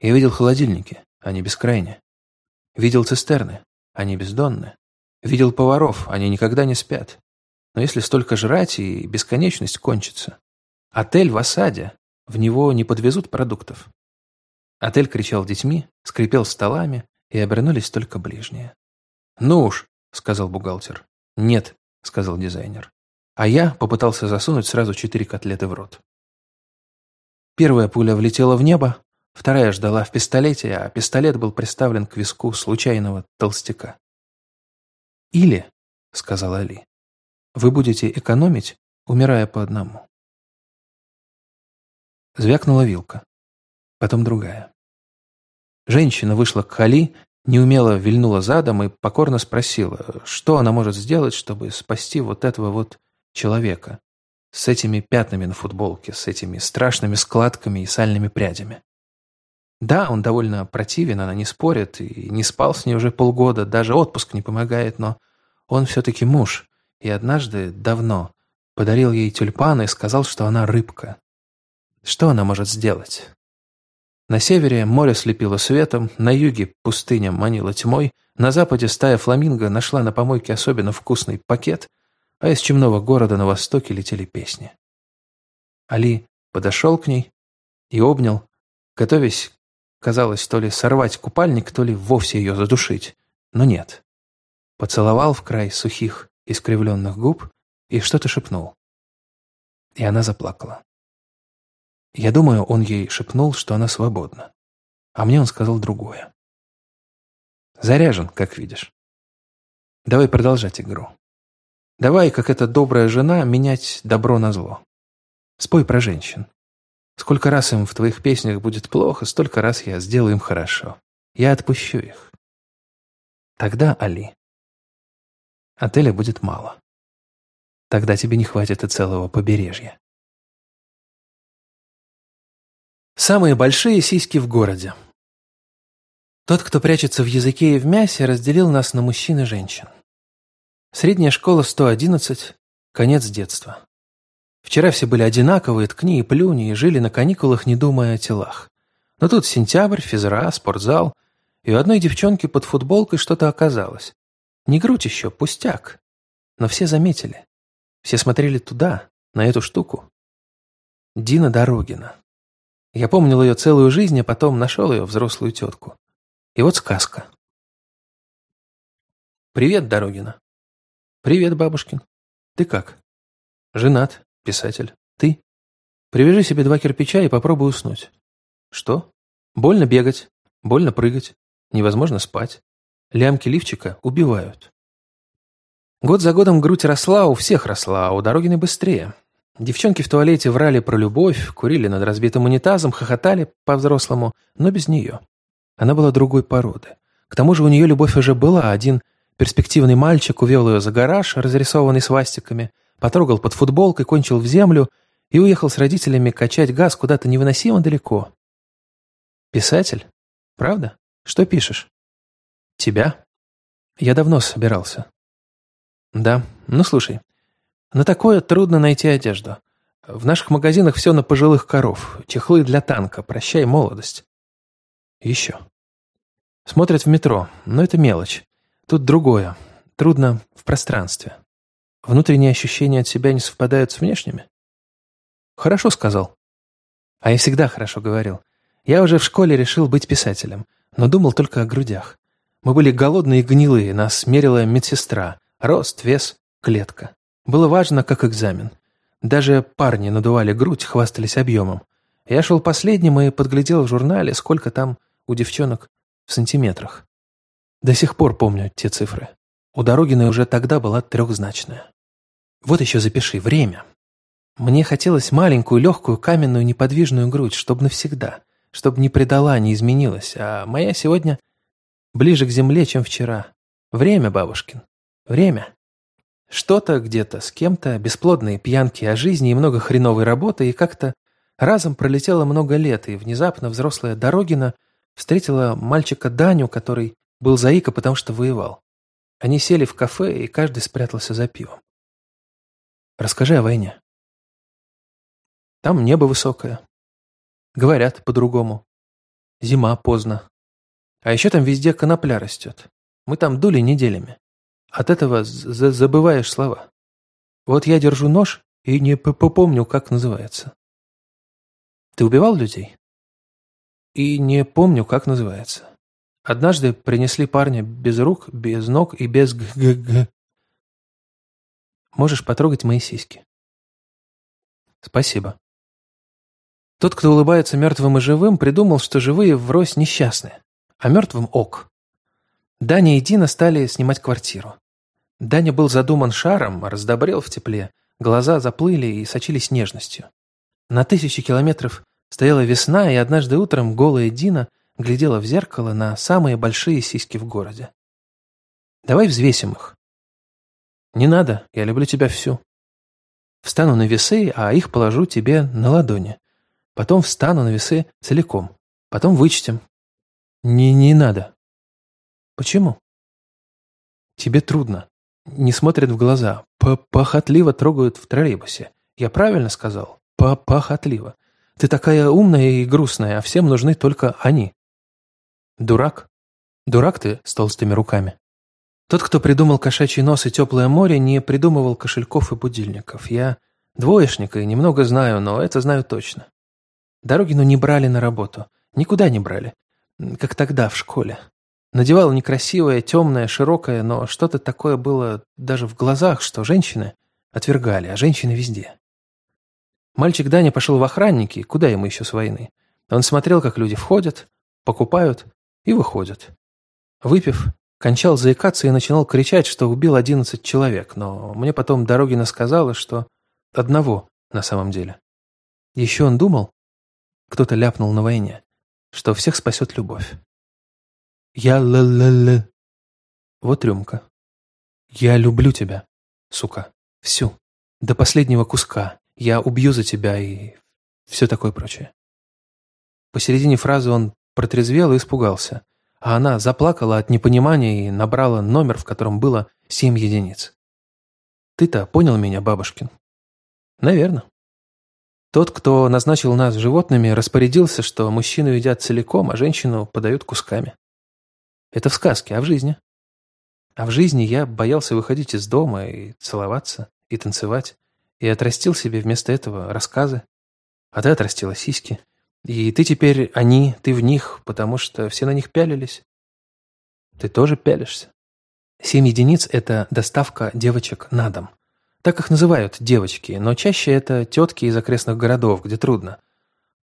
«Я видел холодильники, они бескрайние. Видел цистерны, они бездонны. Видел поваров, они никогда не спят. Но если столько жрать, и бесконечность кончится. Отель в осаде, в него не подвезут продуктов». Отель кричал детьми, скрипел столами, и обернулись только ближние. «Ну уж», — сказал бухгалтер. «Нет», — сказал дизайнер. А я попытался засунуть сразу четыре котлеты в рот. Первая пуля влетела в небо, вторая ждала в пистолете, а пистолет был приставлен к виску случайного толстяка. «Или», — сказал Али, Вы будете экономить, умирая по одному. Звякнула вилка. Потом другая. Женщина вышла к Хали, неумело вильнула задом и покорно спросила, что она может сделать, чтобы спасти вот этого вот человека с этими пятнами на футболке, с этими страшными складками и сальными прядями. Да, он довольно противен, она не спорит, и не спал с ней уже полгода, даже отпуск не помогает, но он все-таки муж, и однажды, давно, подарил ей тюльпаны и сказал, что она рыбка. Что она может сделать? На севере море слепило светом, на юге пустыня манила тьмой, на западе стая фламинго нашла на помойке особенно вкусный пакет, а из чумного города на востоке летели песни. Али подошел к ней и обнял, готовясь Казалось, то ли сорвать купальник, то ли вовсе ее задушить. Но нет. Поцеловал в край сухих, искривленных губ и что-то шепнул. И она заплакала. Я думаю, он ей шепнул, что она свободна. А мне он сказал другое. Заряжен, как видишь. Давай продолжать игру. Давай, как эта добрая жена, менять добро на зло. Спой про женщин. Сколько раз им в твоих песнях будет плохо, столько раз я сделаю им хорошо. Я отпущу их. Тогда, Али, отеля будет мало. Тогда тебе не хватит и целого побережья. Самые большие сиськи в городе. Тот, кто прячется в языке и в мясе, разделил нас на мужчин и женщин. Средняя школа 111, конец детства. Вчера все были одинаковые, ткни и плюни, и жили на каникулах, не думая о телах. Но тут сентябрь, физра, спортзал, и у одной девчонки под футболкой что-то оказалось. Не грудь еще, пустяк. Но все заметили. Все смотрели туда, на эту штуку. Дина Дорогина. Я помнил ее целую жизнь, а потом нашел ее, взрослую тетку. И вот сказка. «Привет, Дорогина». «Привет, бабушкин. Ты как?» «Женат. Писатель. Ты? Привяжи себе два кирпича и попробуй уснуть. Что? Больно бегать, больно прыгать, невозможно спать. Лямки лифчика убивают. Год за годом грудь росла, у всех росла, а у Дорогиной быстрее. Девчонки в туалете врали про любовь, курили над разбитым унитазом, хохотали по-взрослому, но без нее. Она была другой породы. К тому же у нее любовь уже была. Один перспективный мальчик увел ее за гараж, разрисованный свастиками, потрогал под футболкой, кончил в землю и уехал с родителями качать газ куда-то невыносимо далеко. Писатель? Правда? Что пишешь? Тебя? Я давно собирался. Да, ну слушай, на такое трудно найти одежду. В наших магазинах все на пожилых коров, чехлы для танка, прощай молодость. Еще. Смотрят в метро, но это мелочь. Тут другое. Трудно в пространстве. Внутренние ощущения от себя не совпадают с внешними? Хорошо сказал. А я всегда хорошо говорил. Я уже в школе решил быть писателем, но думал только о грудях. Мы были голодные и гнилые, нас мерила медсестра. Рост, вес, клетка. Было важно, как экзамен. Даже парни надували грудь, хвастались объемом. Я шел последним и подглядел в журнале, сколько там у девчонок в сантиметрах. До сих пор помню те цифры. У Дорогиной уже тогда была трехзначная. Вот еще запиши время. Мне хотелось маленькую, легкую, каменную, неподвижную грудь, чтобы навсегда, чтобы не предала, не изменилась, а моя сегодня ближе к земле, чем вчера. Время, бабушкин, время. Что-то где-то с кем-то, бесплодные пьянки о жизни и много хреновой работы, и как-то разом пролетело много лет, и внезапно взрослая Дорогина встретила мальчика Даню, который был заика, потому что воевал. Они сели в кафе, и каждый спрятался за пивом. Расскажи о войне. Там небо высокое. Говорят по-другому. Зима поздно. А еще там везде конопля растет. Мы там дули неделями. От этого забываешь слова. Вот я держу нож и не попомню, как называется. Ты убивал людей? И не помню, как называется. Однажды принесли парня без рук, без ног и без г-г-г. Можешь потрогать мои сиськи. Спасибо. Тот, кто улыбается мертвым и живым, придумал, что живые врозь несчастны, а мертвым ок. Даня и Дина стали снимать квартиру. Даня был задуман шаром, раздобрел в тепле, глаза заплыли и сочились нежностью. На тысячи километров стояла весна, и однажды утром голая Дина глядела в зеркало на самые большие сиськи в городе. «Давай взвесим их». «Не надо, я люблю тебя всю». «Встану на весы, а их положу тебе на ладони. Потом встану на весы целиком. Потом вычтем». «Не, не надо». «Почему?» «Тебе трудно. Не смотрят в глаза. П Похотливо трогают в троллейбусе. Я правильно сказал? П Похотливо. Ты такая умная и грустная, а всем нужны только они. Дурак? Дурак ты с толстыми руками. Тот, кто придумал кошачий нос и теплое море, не придумывал кошельков и будильников. Я двоечник и немного знаю, но это знаю точно. Дорогину не брали на работу. Никуда не брали. Как тогда, в школе. Надевала некрасивое, темное, широкое, но что-то такое было даже в глазах, что женщины отвергали, а женщины везде. Мальчик Даня пошел в охранники, куда ему еще с войны. Он смотрел, как люди входят, покупают и выходят. Выпив, кончал заикаться и начинал кричать, что убил одиннадцать человек, но мне потом Дорогина сказала, что одного на самом деле. Еще он думал, кто-то ляпнул на войне, что всех спасет любовь. Я л-л-л. Вот рюмка. Я люблю тебя, сука. Всю. До последнего куска. Я убью за тебя и все такое прочее. Посередине фразы он протрезвел и испугался, а она заплакала от непонимания и набрала номер, в котором было семь единиц. Ты-то понял меня, бабушкин? Наверное. Тот, кто назначил нас животными, распорядился, что мужчину едят целиком, а женщину подают кусками. Это в сказке, а в жизни? А в жизни я боялся выходить из дома и целоваться, и танцевать, и отрастил себе вместо этого рассказы. А ты отрастила сиськи. И ты теперь они, ты в них, потому что все на них пялились. Ты тоже пялишься. Семь единиц – это доставка девочек на дом. Так их называют девочки, но чаще это тетки из окрестных городов, где трудно.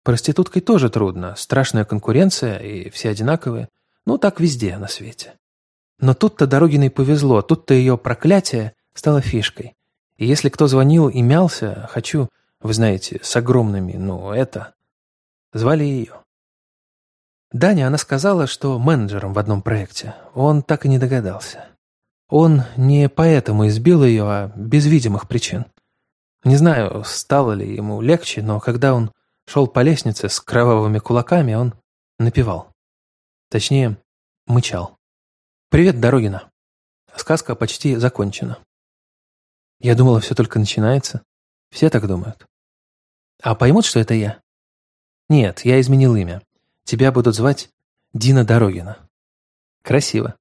Проституткой тоже трудно, страшная конкуренция, и все одинаковые. Ну, так везде на свете. Но тут-то Дорогиной повезло, тут-то ее проклятие стало фишкой. И если кто звонил и мялся, хочу, вы знаете, с огромными, ну, это... Звали ее. Даня, она сказала, что менеджером в одном проекте. Он так и не догадался. Он не поэтому избил ее, а без видимых причин. Не знаю, стало ли ему легче, но когда он шел по лестнице с кровавыми кулаками, он напевал. Точнее, мычал. «Привет, Дорогина». Сказка почти закончена. Я думала, все только начинается. Все так думают. А поймут, что это я? Нет, я изменил имя. Тебя будут звать Дина Дорогина. Красиво.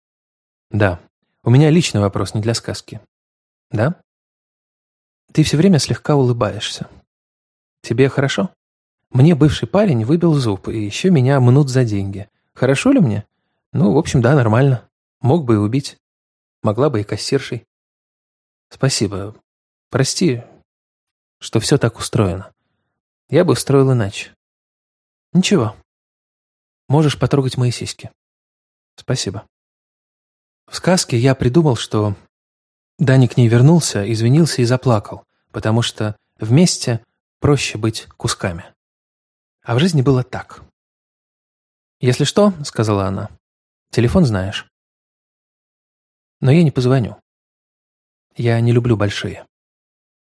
Да. У меня личный вопрос, не для сказки. Да? Ты все время слегка улыбаешься. Тебе хорошо? Мне бывший парень выбил зуб, и еще меня мнут за деньги. Хорошо ли мне? Ну, в общем, да, нормально. Мог бы и убить. Могла бы и кассиршей. Спасибо. Прости, что все так устроено. Я бы устроил иначе. Ничего. Можешь потрогать мои сиськи. Спасибо. В сказке я придумал, что Дани к ней вернулся, извинился и заплакал, потому что вместе проще быть кусками. А в жизни было так. «Если что», — сказала она, — «телефон знаешь». Но я не позвоню. Я не люблю большие.